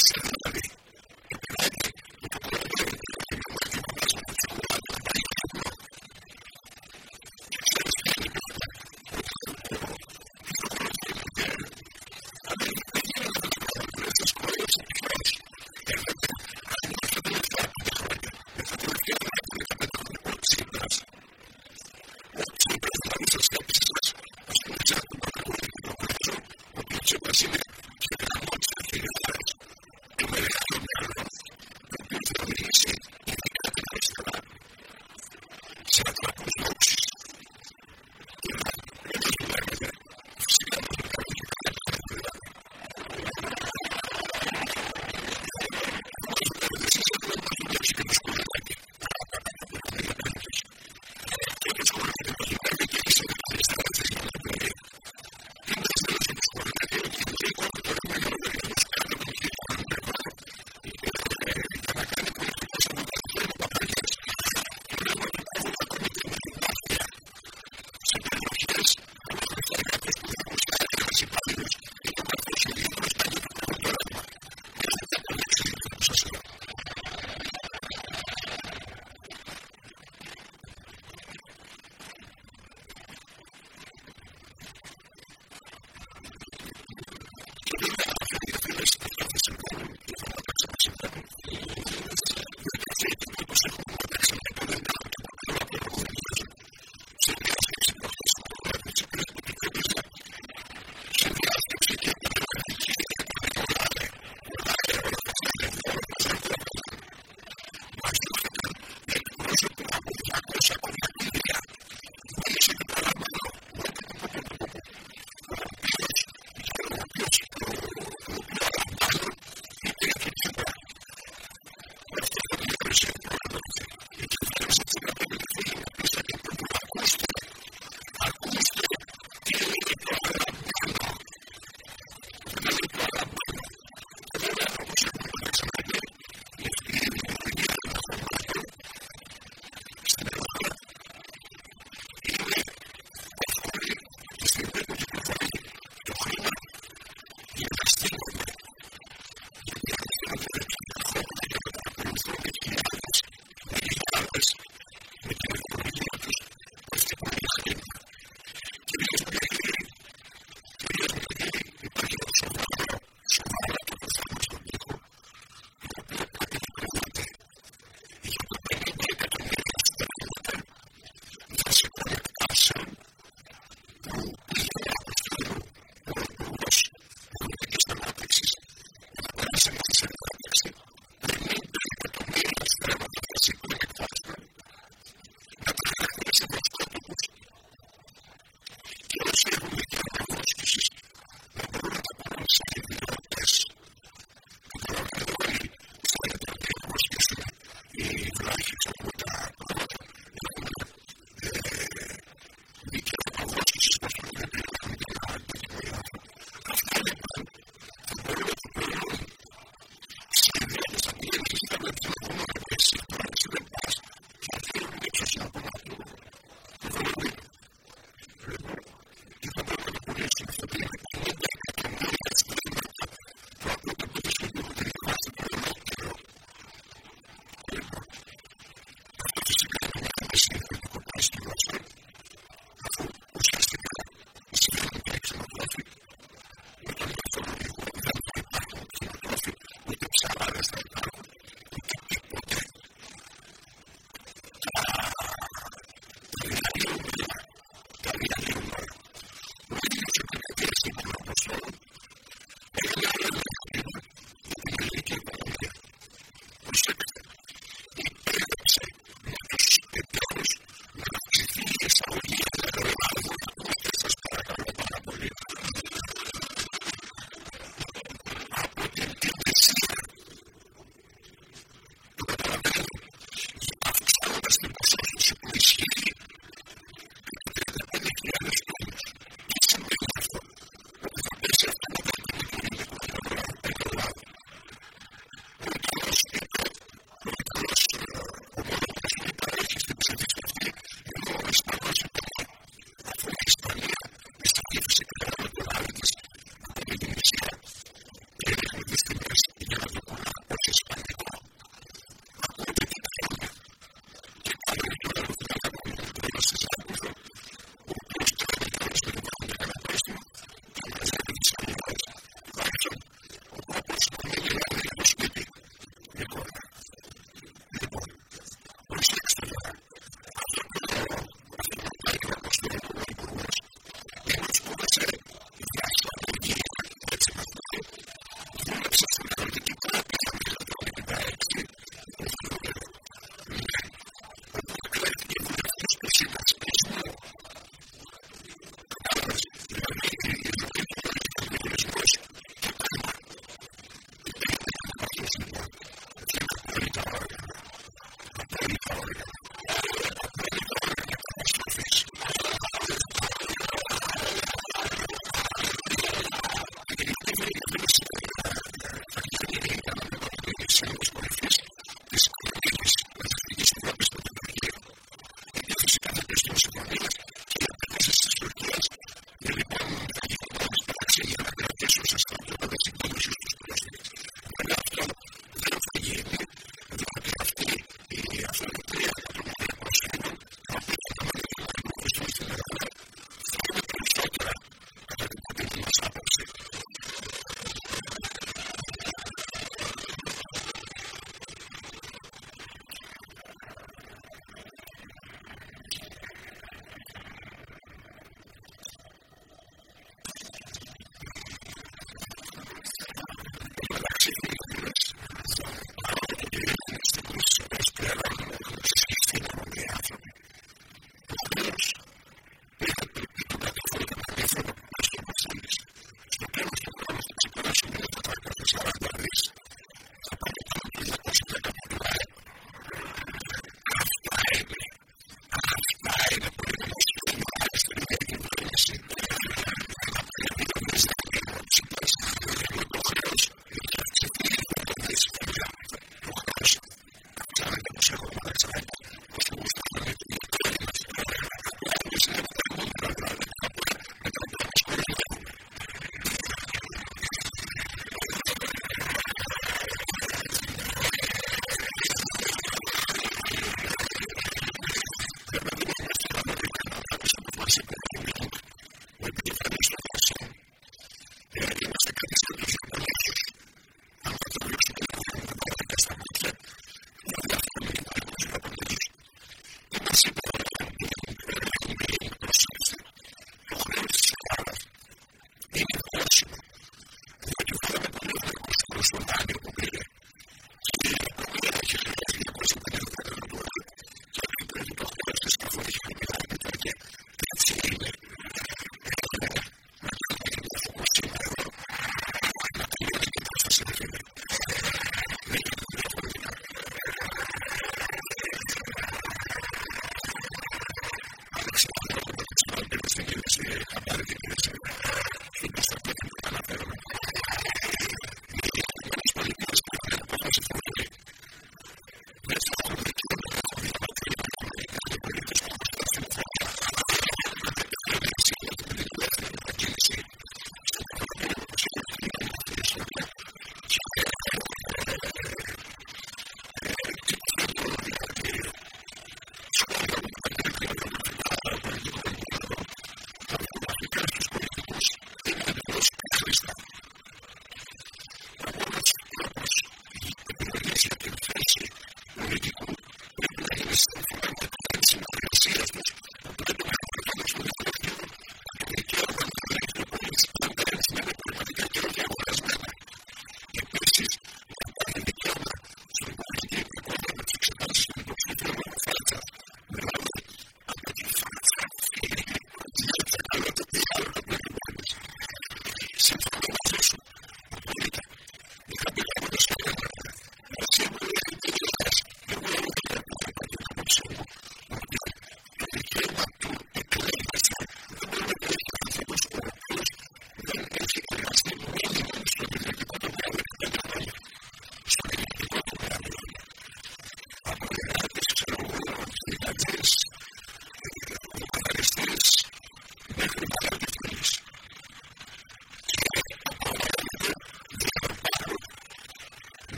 Алексей Навалий.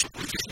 See